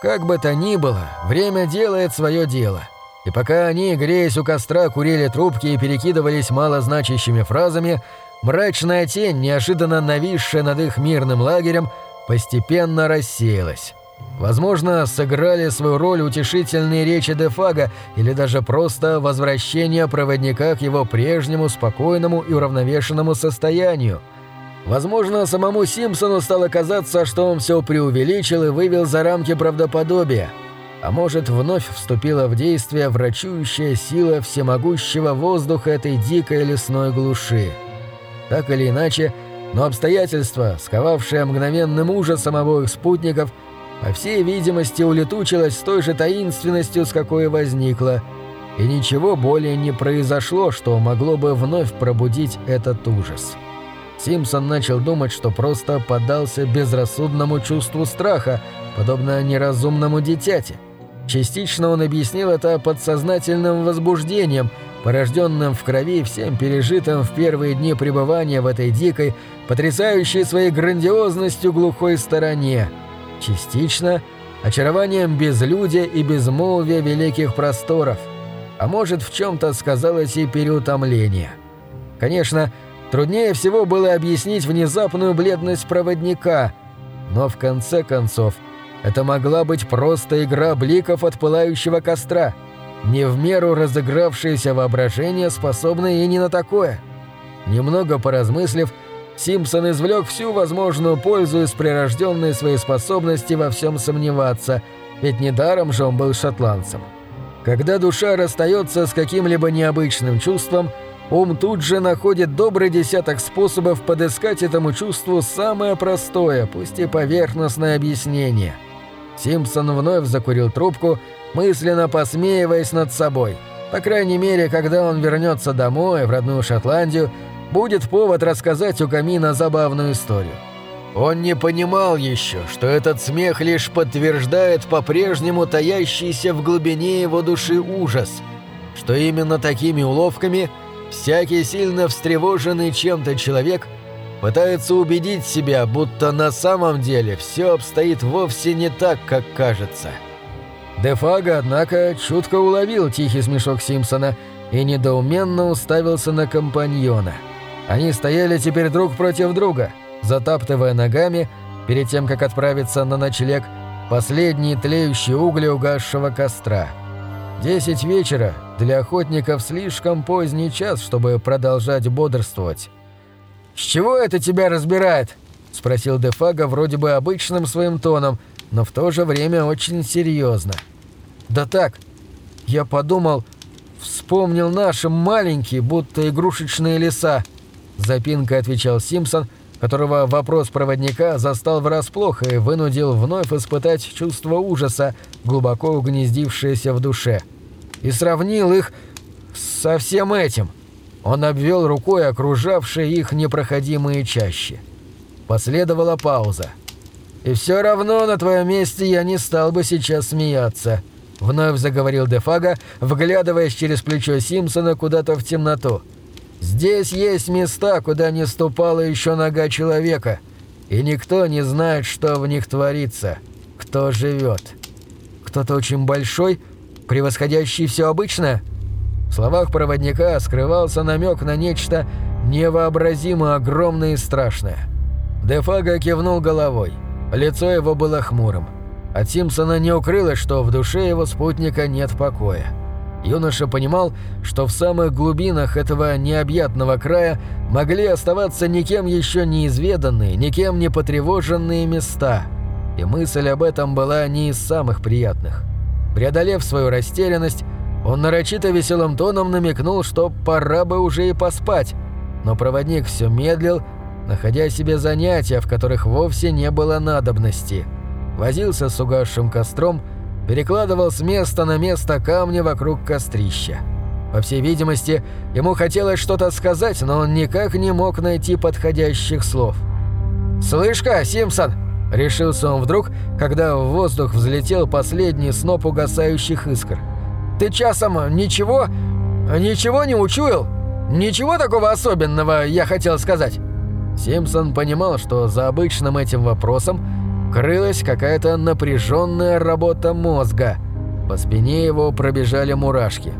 Как бы то ни было, время делает свое дело. И пока они, греясь у костра, курили трубки и перекидывались малозначащими фразами, мрачная тень, неожиданно нависшая над их мирным лагерем, постепенно рассеялась. Возможно, сыграли свою роль утешительные речи Дефага или даже просто возвращение проводника к его прежнему спокойному и уравновешенному состоянию. Возможно, самому Симпсону стало казаться, что он все преувеличил и вывел за рамки правдоподобия. А может, вновь вступила в действие врачующая сила всемогущего воздуха этой дикой лесной глуши. Так или иначе, но обстоятельства, сковавшие мгновенным ужасом обоих спутников – по всей видимости, улетучилась с той же таинственностью, с какой возникла, и ничего более не произошло, что могло бы вновь пробудить этот ужас. Симпсон начал думать, что просто поддался безрассудному чувству страха, подобно неразумному дитяти. Частично он объяснил это подсознательным возбуждением, порожденным в крови всем пережитым в первые дни пребывания в этой дикой, потрясающей своей грандиозностью глухой стороне – Частично очарованием безлюдия и безмолвия великих просторов, а может в чем-то сказалось и переутомление. Конечно, труднее всего было объяснить внезапную бледность проводника, но в конце концов это могла быть просто игра бликов от пылающего костра, не в меру разыгравшееся воображение, способное и не на такое. Немного поразмыслив, Симпсон извлек всю возможную пользу из прирожденной своей способности во всем сомневаться, ведь недаром же он был шотландцем. Когда душа расстается с каким-либо необычным чувством, ум тут же находит добрый десяток способов подыскать этому чувству самое простое, пусть и поверхностное объяснение. Симпсон вновь закурил трубку, мысленно посмеиваясь над собой. По крайней мере, когда он вернется домой, в родную Шотландию, будет повод рассказать у камина забавную историю. Он не понимал еще, что этот смех лишь подтверждает по-прежнему таящийся в глубине его души ужас, что именно такими уловками всякий сильно встревоженный чем-то человек пытается убедить себя, будто на самом деле все обстоит вовсе не так, как кажется. Дефага, однако, чутко уловил тихий смешок Симпсона и недоуменно уставился на компаньона – они стояли теперь друг против друга, затаптывая ногами, перед тем, как отправиться на ночлег, последние тлеющие угли угасшего костра. Десять вечера для охотников слишком поздний час, чтобы продолжать бодрствовать. «С чего это тебя разбирает?» – спросил Дефага вроде бы обычным своим тоном, но в то же время очень серьезно. «Да так, я подумал, вспомнил наши маленькие, будто игрушечные леса, Запинкой отвечал Симпсон, которого вопрос проводника застал врасплох и вынудил вновь испытать чувство ужаса, глубоко угнездившееся в душе. И сравнил их со всем этим. Он обвел рукой окружавшие их непроходимые чащи. Последовала пауза. «И все равно на твоем месте я не стал бы сейчас смеяться», — вновь заговорил Дефага, вглядываясь через плечо Симпсона куда-то в темноту. Здесь есть места, куда не ступала еще нога человека, и никто не знает, что в них творится, кто живет. Кто-то очень большой, превосходящий все обычное? В словах проводника скрывался намек на нечто невообразимо огромное и страшное. Дефага кивнул головой. Лицо его было хмурым. От Симпсона не укрылось, что в душе его спутника нет покоя. Юноша понимал, что в самых глубинах этого необъятного края могли оставаться никем еще неизведанные, никем не потревоженные места. И мысль об этом была не из самых приятных. Преодолев свою растерянность, он нарочито веселым тоном намекнул, что пора бы уже и поспать, но проводник все медлил, находя себе занятия, в которых вовсе не было надобности. Возился с угасшим костром, перекладывал с места на место камни вокруг кострища. По всей видимости, ему хотелось что-то сказать, но он никак не мог найти подходящих слов. «Слышь-ка, Симпсон!» – решился он вдруг, когда в воздух взлетел последний сноп угасающих искр. «Ты часом ничего... ничего не учуял? Ничего такого особенного, я хотел сказать!» Симпсон понимал, что за обычным этим вопросом крылась какая-то напряженная работа мозга. По спине его пробежали мурашки.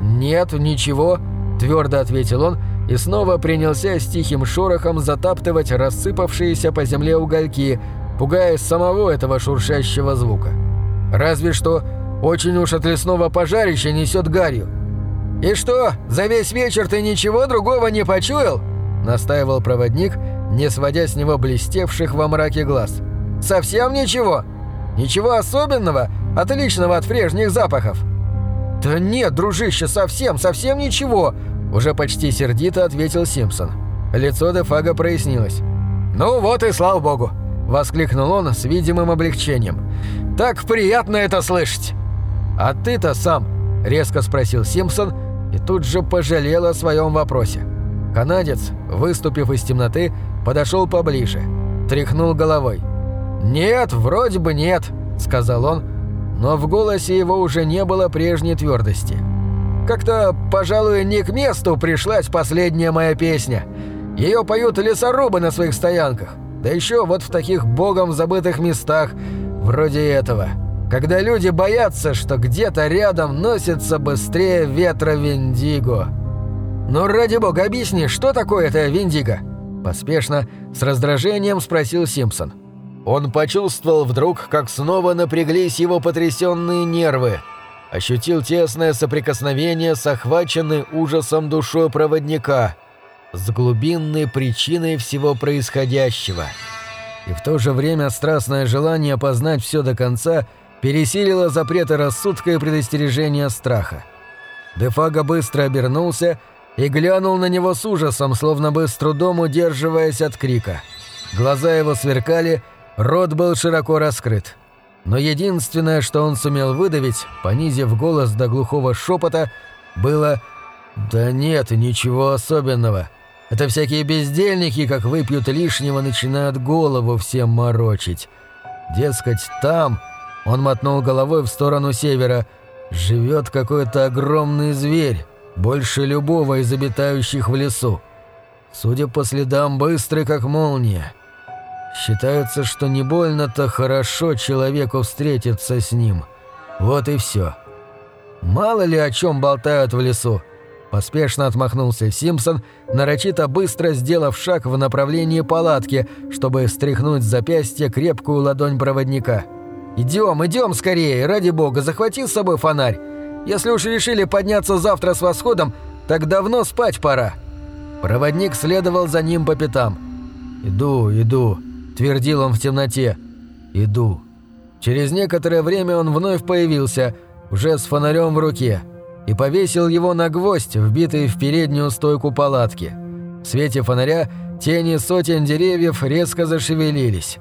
«Нет, ничего», – твердо ответил он и снова принялся с тихим шорохом затаптывать рассыпавшиеся по земле угольки, пугая самого этого шуршащего звука. «Разве что очень уж от лесного пожарища несет гарью». «И что, за весь вечер ты ничего другого не почуял?» – настаивал проводник, не сводя с него блестевших во мраке глаз. «Совсем ничего? Ничего особенного, отличного от прежних запахов?» «Да нет, дружище, совсем, совсем ничего!» Уже почти сердито ответил Симпсон. Лицо Дефага прояснилось. «Ну вот и слава богу!» – воскликнул он с видимым облегчением. «Так приятно это слышать!» «А ты-то сам?» – резко спросил Симпсон и тут же пожалел о своем вопросе. Канадец, выступив из темноты, подошел поближе, тряхнул головой. «Нет, вроде бы нет», – сказал он, но в голосе его уже не было прежней твердости. Как-то, пожалуй, не к месту пришлась последняя моя песня. Ее поют лесорубы на своих стоянках. Да еще вот в таких богом забытых местах, вроде этого. Когда люди боятся, что где-то рядом носится быстрее ветра Виндиго. «Ну, ради бога, объясни, что такое это Виндиго?» Поспешно, с раздражением спросил Симпсон. Он почувствовал вдруг, как снова напряглись его потрясенные нервы – ощутил тесное соприкосновение с охваченной ужасом душой проводника, с глубинной причиной всего происходящего. И в то же время страстное желание познать все до конца пересилило запреты рассудка и предостережения страха. Дефага быстро обернулся и глянул на него с ужасом, словно бы с трудом удерживаясь от крика. Глаза его сверкали, рот был широко раскрыт но единственное, что он сумел выдавить, понизив голос до глухого шепота, было «Да нет, ничего особенного. Это всякие бездельники, как выпьют лишнего, начинают голову всем морочить. Дескать, там...» Он мотнул головой в сторону севера. «Живет какой-то огромный зверь, больше любого из обитающих в лесу. Судя по следам, быстрый, как молния. Считается, что не больно-то хорошо человеку встретиться с ним. Вот и все. Мало ли о чем болтают в лесу. Поспешно отмахнулся Симпсон, нарочито быстро сделав шаг в направлении палатки, чтобы стряхнуть с запястья крепкую ладонь проводника. «Идем, идем скорее, ради бога, захвати с собой фонарь. Если уж решили подняться завтра с восходом, так давно спать пора». Проводник следовал за ним по пятам. «Иду, иду», твердил он в темноте. «Иду». Через некоторое время он вновь появился, уже с фонарем в руке, и повесил его на гвоздь, вбитый в переднюю стойку палатки. В свете фонаря тени сотен деревьев резко зашевелились.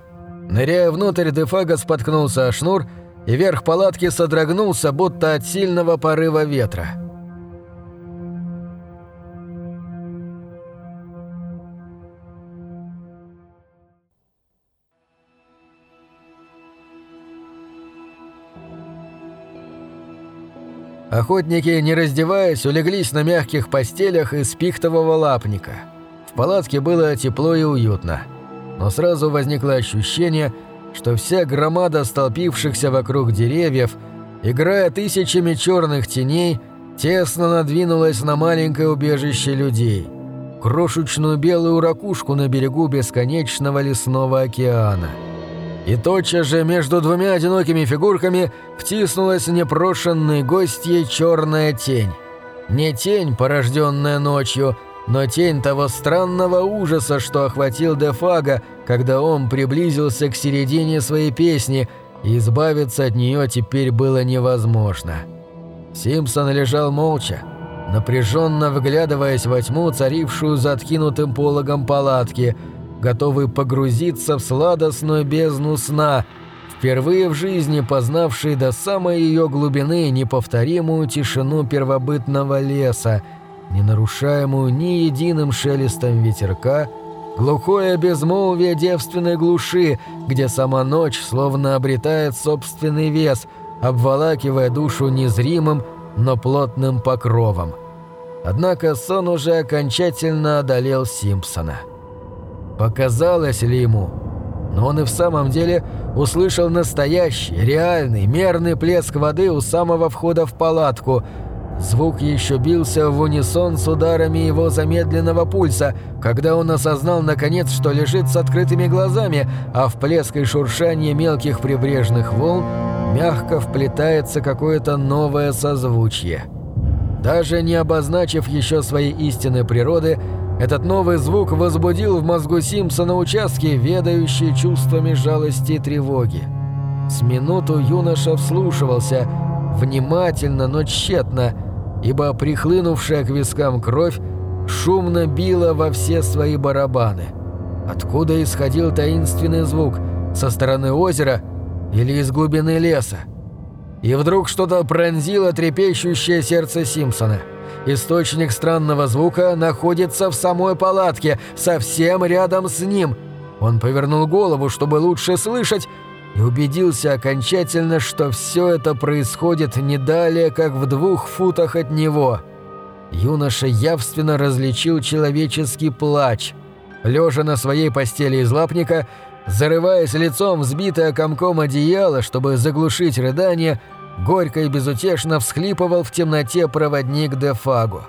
Ныряя внутрь, Дефага споткнулся о шнур, и верх палатки содрогнулся, будто от сильного порыва ветра. Охотники, не раздеваясь, улеглись на мягких постелях из пихтового лапника. В палатке было тепло и уютно. Но сразу возникло ощущение, что вся громада столпившихся вокруг деревьев, играя тысячами черных теней, тесно надвинулась на маленькое убежище людей. Крошечную белую ракушку на берегу бесконечного лесного океана – и тотчас же между двумя одинокими фигурками втиснулась непрошенной гостьей черная тень. Не тень, порожденная ночью, но тень того странного ужаса, что охватил Дефага, когда он приблизился к середине своей песни, и избавиться от нее теперь было невозможно. Симпсон лежал молча, напряженно вглядываясь во тьму, царившую за откинутым пологом палатки – готовый погрузиться в сладостную бездну сна, впервые в жизни познавший до самой ее глубины неповторимую тишину первобытного леса, не нарушаемую ни единым шелестом ветерка, глухое безмолвие девственной глуши, где сама ночь словно обретает собственный вес, обволакивая душу незримым, но плотным покровом. Однако сон уже окончательно одолел Симпсона. Показалось ли ему? но он и в самом деле услышал настоящий, реальный, мерный плеск воды у самого входа в палатку. Звук еще бился в унисон с ударами его замедленного пульса, когда он осознал наконец, что лежит с открытыми глазами, а в плеск и шуршание мелких прибрежных волн мягко вплетается какое-то новое созвучье. Даже не обозначив еще своей истинной природы, этот новый звук возбудил в мозгу Симпсона участки, ведающие чувствами жалости и тревоги. С минуту юноша вслушивался, внимательно, но тщетно, ибо прихлынувшая к вискам кровь шумно била во все свои барабаны. Откуда исходил таинственный звук? Со стороны озера или из глубины леса? И вдруг что-то пронзило трепещущее сердце Симпсона. Источник странного звука находится в самой палатке, совсем рядом с ним. Он повернул голову, чтобы лучше слышать, и убедился окончательно, что все это происходит не далее, как в двух футах от него. Юноша явственно различил человеческий плач. Лежа на своей постели из лапника, зарываясь лицом в сбитое комком одеяло, чтобы заглушить рыдание, горько и безутешно всхлипывал в темноте проводник Дефаго.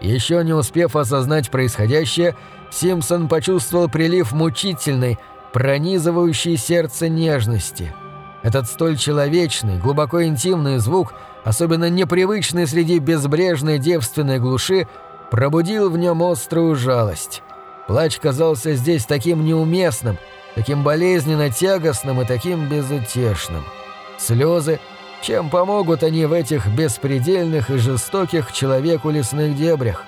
Еще не успев осознать происходящее, Симпсон почувствовал прилив мучительной, пронизывающей сердце нежности. Этот столь человечный, глубоко интимный звук, особенно непривычный среди безбрежной девственной глуши, пробудил в нем острую жалость. Плач казался здесь таким неуместным, таким болезненно тягостным и таким безутешным. Слезы — чем помогут они в этих беспредельных и жестоких человеку лесных дебрях?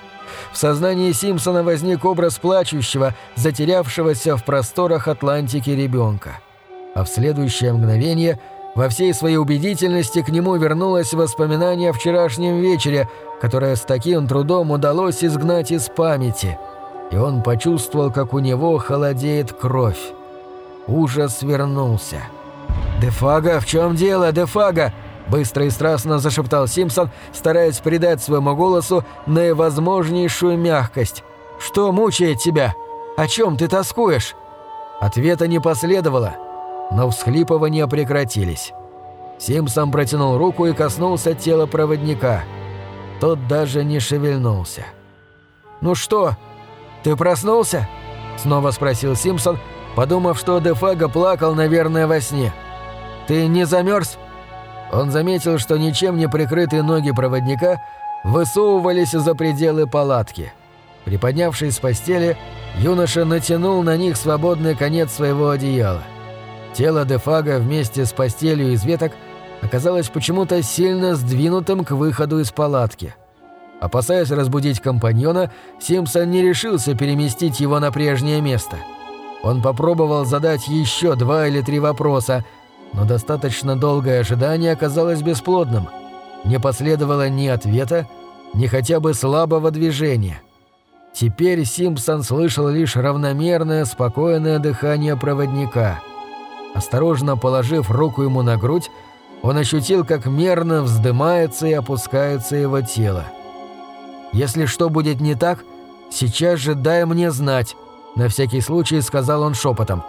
В сознании Симпсона возник образ плачущего, затерявшегося в просторах Атлантики ребенка. А в следующее мгновение во всей своей убедительности к нему вернулось воспоминание о вчерашнем вечере, которое с таким трудом удалось изгнать из памяти. И он почувствовал, как у него холодеет кровь. Ужас вернулся. «Дефага, в чем дело, Дефага?» Быстро и страстно зашептал Симпсон, стараясь придать своему голосу наивозможнейшую мягкость. «Что мучает тебя? О чем ты тоскуешь?» Ответа не последовало, но всхлипывания прекратились. Симпсон протянул руку и коснулся тела проводника. Тот даже не шевельнулся. «Ну что, ты проснулся?» Снова спросил Симпсон, подумав, что Дефага плакал, наверное, во сне. «Ты не замерз?» Он заметил, что ничем не прикрытые ноги проводника высовывались за пределы палатки. Приподнявшись с постели, юноша натянул на них свободный конец своего одеяла. Тело Дефага вместе с постелью из веток оказалось почему-то сильно сдвинутым к выходу из палатки. Опасаясь разбудить компаньона, Симпсон не решился переместить его на прежнее место. Он попробовал задать еще два или три вопроса – но достаточно долгое ожидание оказалось бесплодным. Не последовало ни ответа, ни хотя бы слабого движения. Теперь Симпсон слышал лишь равномерное, спокойное дыхание проводника. Осторожно положив руку ему на грудь, он ощутил, как мерно вздымается и опускается его тело. «Если что будет не так, сейчас же дай мне знать», — на всякий случай сказал он шепотом.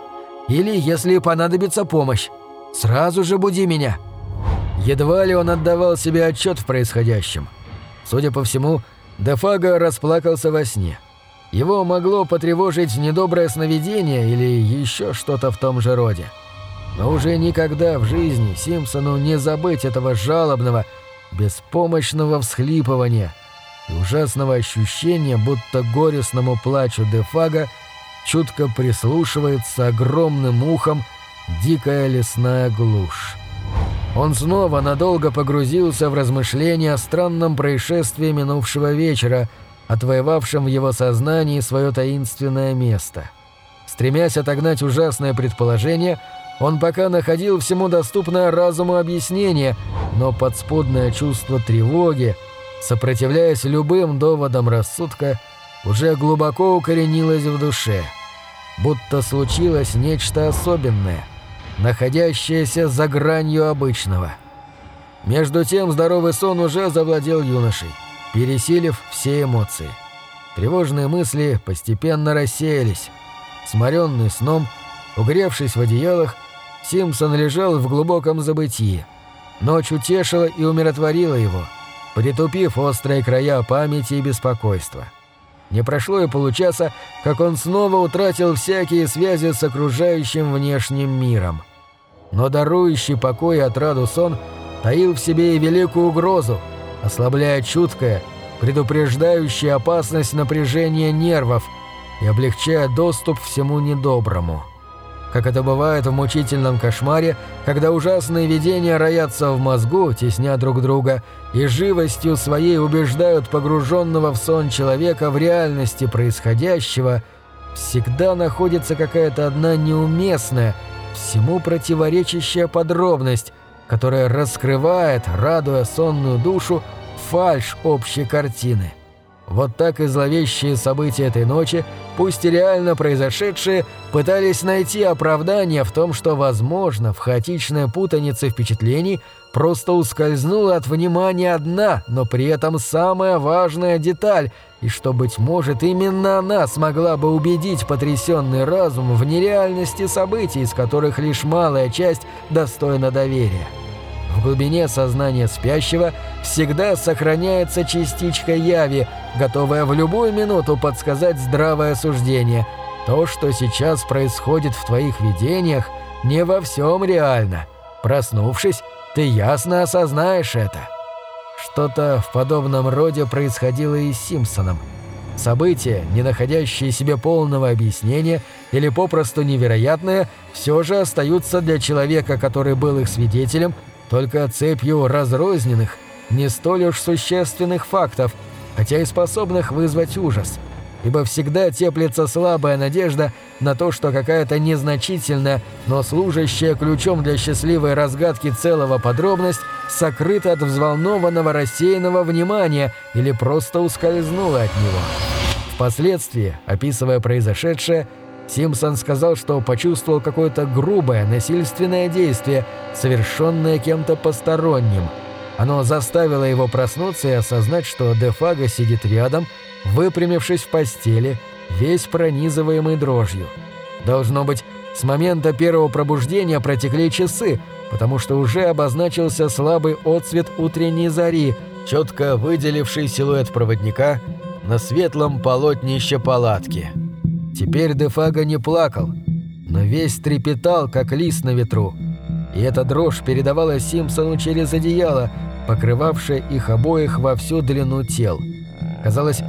«Или если понадобится помощь. Сразу же буди меня!» Едва ли он отдавал себе отчет в происходящем. Судя по всему, Дефага расплакался во сне. Его могло потревожить недоброе сновидение или еще что-то в том же роде. Но уже никогда в жизни Симпсону не забыть этого жалобного, беспомощного всхлипывания и ужасного ощущения, будто горестному плачу Дефага чутко прислушивается огромным ухом дикая лесная глушь. Он снова надолго погрузился в размышления о странном происшествии минувшего вечера, отвоевавшем в его сознании свое таинственное место. Стремясь отогнать ужасное предположение, он пока находил всему доступное разуму объяснение, но подспудное чувство тревоги, сопротивляясь любым доводам рассудка, уже глубоко укоренилось в душе. Будто случилось нечто особенное – находящаяся за гранью обычного. Между тем здоровый сон уже завладел юношей, пересилив все эмоции. Тревожные мысли постепенно рассеялись. Сморенный сном, Угревшись в одеялах, Симпсон лежал в глубоком забытии. Ночь утешила и умиротворила его, притупив острые края памяти и беспокойства. Не прошло и получаса, как он снова утратил всякие связи с окружающим внешним миром. Но дарующий покой и отраду сон таил в себе и великую угрозу, ослабляя чуткое, предупреждающее опасность напряжения нервов и облегчая доступ всему недоброму. Как это бывает в мучительном кошмаре, когда ужасные видения роятся в мозгу, тесня друг друга, и живостью своей убеждают погруженного в сон человека в реальности происходящего, всегда находится какая-то одна неуместная, всему противоречащая подробность, которая раскрывает, радуя сонную душу, фальшь общей картины. Вот так и зловещие события этой ночи, пусть и реально произошедшие, пытались найти оправдание в том, что, возможно, в хаотичной путанице впечатлений просто ускользнула от внимания одна, но при этом самая важная деталь, и что, быть может, именно она смогла бы убедить потрясенный разум в нереальности событий, из которых лишь малая часть достойна доверия. В глубине сознания спящего всегда сохраняется частичка яви, готовая в любую минуту подсказать здравое суждение. То, что сейчас происходит в твоих видениях, не во всем реально. Проснувшись, ты ясно осознаешь это. Что-то в подобном роде происходило и с Симпсоном. События, не находящие себе полного объяснения или попросту невероятные, все же остаются для человека, который был их свидетелем, только цепью разрозненных, не столь уж существенных фактов, хотя и способных вызвать ужас. Ибо всегда теплится слабая надежда на то, что какая-то незначительная, но служащая ключом для счастливой разгадки целого подробность сокрыта от взволнованного рассеянного внимания или просто ускользнула от него. Впоследствии, описывая произошедшее, Симпсон сказал, что почувствовал какое-то грубое, насильственное действие, совершенное кем-то посторонним. Оно заставило его проснуться и осознать, что Дефага сидит рядом, выпрямившись в постели, весь пронизываемый дрожью. Должно быть, с момента первого пробуждения протекли часы, потому что уже обозначился слабый отсвет утренней зари, четко выделивший силуэт проводника на светлом полотнище палатки. Теперь Дефага не плакал, но весь трепетал, как лист на ветру. И эта дрожь передавалась Симпсону через одеяло, покрывавшее их обоих во всю длину тел. Казалось,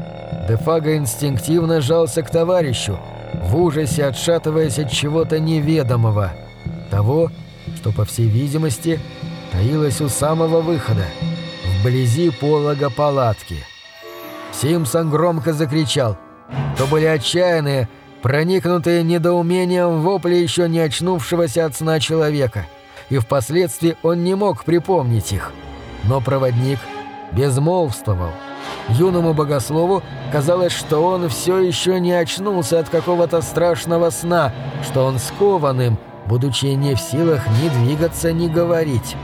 Дефага инстинктивно жался к товарищу, в ужасе отшатываясь от чего-то неведомого, того, что, по всей видимости, таилось у самого выхода, вблизи полога палатки. Симпсон громко закричал. То были отчаянные, проникнутые недоумением вопли еще не очнувшегося от сна человека, и впоследствии он не мог припомнить их. Но проводник безмолвствовал. Юному богослову казалось, что он все еще не очнулся от какого-то страшного сна, что он скован им, будучи не в силах ни двигаться, ни говорить.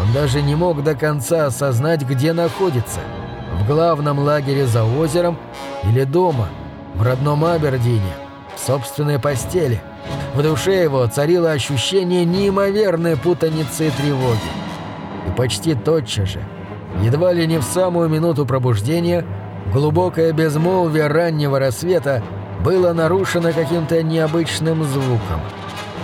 Он даже не мог до конца осознать, где находится – в главном лагере за озером или дома, в родном Абердине собственной постели. В душе его царило ощущение неимоверной путаницы и тревоги. И почти тотчас же, едва ли не в самую минуту пробуждения, глубокое безмолвие раннего рассвета было нарушено каким-то необычным звуком.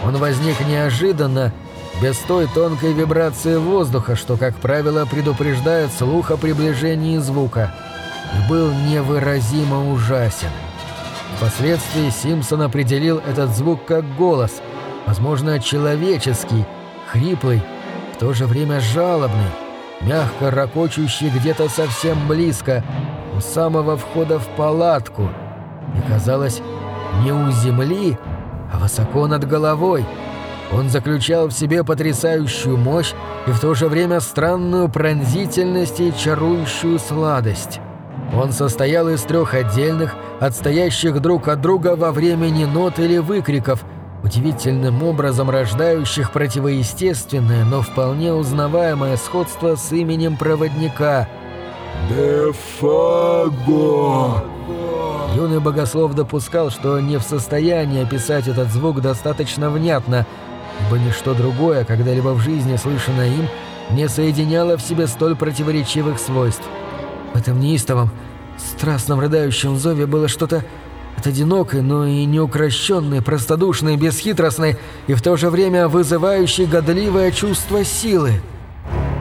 Он возник неожиданно, без той тонкой вибрации воздуха, что, как правило, предупреждает слух о приближении звука, и был невыразимо ужасен. Впоследствии Симпсон определил этот звук как голос, возможно, человеческий, хриплый, в то же время жалобный, мягко ракочущий где-то совсем близко, у самого входа в палатку, и, казалось, не у земли, а высоко над головой. Он заключал в себе потрясающую мощь и в то же время странную пронзительность и чарующую сладость. Он состоял из трех отдельных, отстоящих друг от друга во времени нот или выкриков, удивительным образом рождающих противоестественное, но вполне узнаваемое сходство с именем проводника. «Дефаго!» Юный богослов допускал, что не в состоянии описать этот звук достаточно внятно, ибо ничто другое, когда-либо в жизни слышанное им, не соединяло в себе столь противоречивых свойств. В этом неистовом, страстном рыдающем зове было что-то от одинокой, но и неукрощенной, простодушной, бесхитростной и в то же время вызывающей годливое чувство силы.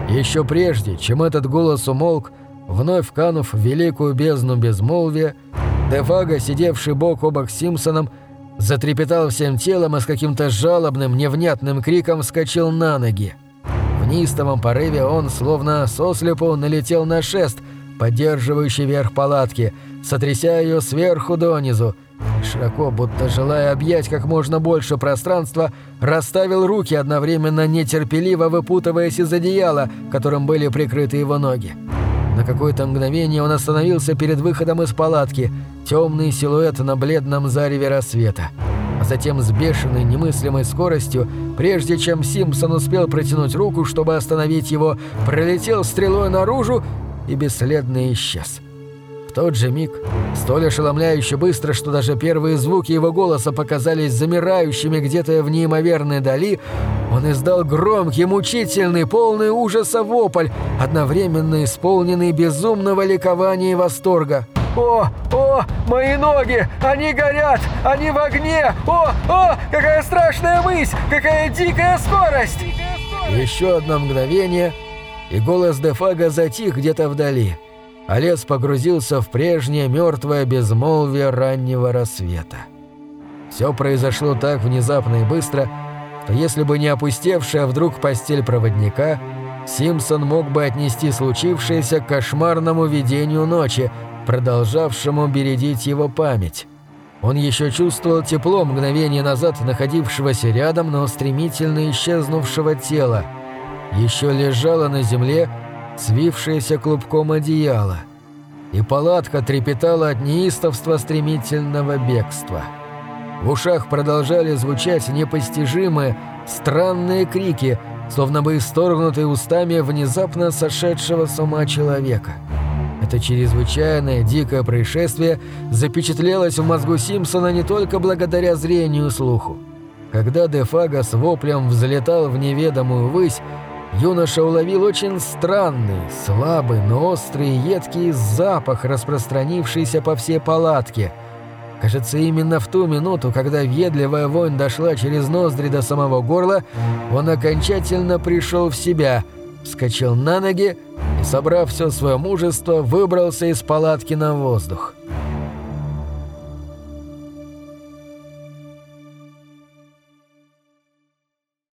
Еще прежде, чем этот голос умолк, вновь канув в великую бездну безмолвия, Дефага, сидевший бок о бок с Симпсоном, затрепетал всем телом и с каким-то жалобным, невнятным криком вскочил на ноги. В неистовом порыве он, словно сослепу, налетел на шест, поддерживающий верх палатки, сотряся ее сверху донизу, широко, будто желая объять как можно больше пространства, расставил руки, одновременно нетерпеливо выпутываясь из одеяла, которым были прикрыты его ноги. На какое-то мгновение он остановился перед выходом из палатки, темный силуэт на бледном зареве рассвета. А затем с бешеной немыслимой скоростью, прежде чем Симпсон успел протянуть руку, чтобы остановить его, пролетел стрелой наружу и бесследно исчез тот же миг, столь ошеломляюще быстро, что даже первые звуки его голоса показались замирающими где-то в неимоверной дали, он издал громкий, мучительный, полный ужаса вопль, одновременно исполненный безумного ликования и восторга. «О, о, мои ноги! Они горят! Они в огне! О, о, какая страшная мысь! Какая дикая скорость!» Еще одно мгновение, и голос Дефага затих где-то вдали а лес погрузился в прежнее мертвое безмолвие раннего рассвета. Все произошло так внезапно и быстро, что если бы не опустевшая вдруг постель проводника, Симпсон мог бы отнести случившееся к кошмарному видению ночи, продолжавшему бередить его память. Он еще чувствовал тепло мгновение назад находившегося рядом, но стремительно исчезнувшего тела. Еще лежало на земле свившееся клубком одеяло, и палатка трепетала от неистовства стремительного бегства. В ушах продолжали звучать непостижимые, странные крики, словно бы исторгнутые устами внезапно сошедшего с ума человека. Это чрезвычайное, дикое происшествие запечатлелось в мозгу Симпсона не только благодаря зрению и слуху. Когда Дефага с воплем взлетал в неведомую высь, юноша уловил очень странный, слабый, но острый и едкий запах, распространившийся по всей палатке. Кажется, именно в ту минуту, когда въедливая вонь дошла через ноздри до самого горла, он окончательно пришел в себя, вскочил на ноги и, собрав все свое мужество, выбрался из палатки на воздух.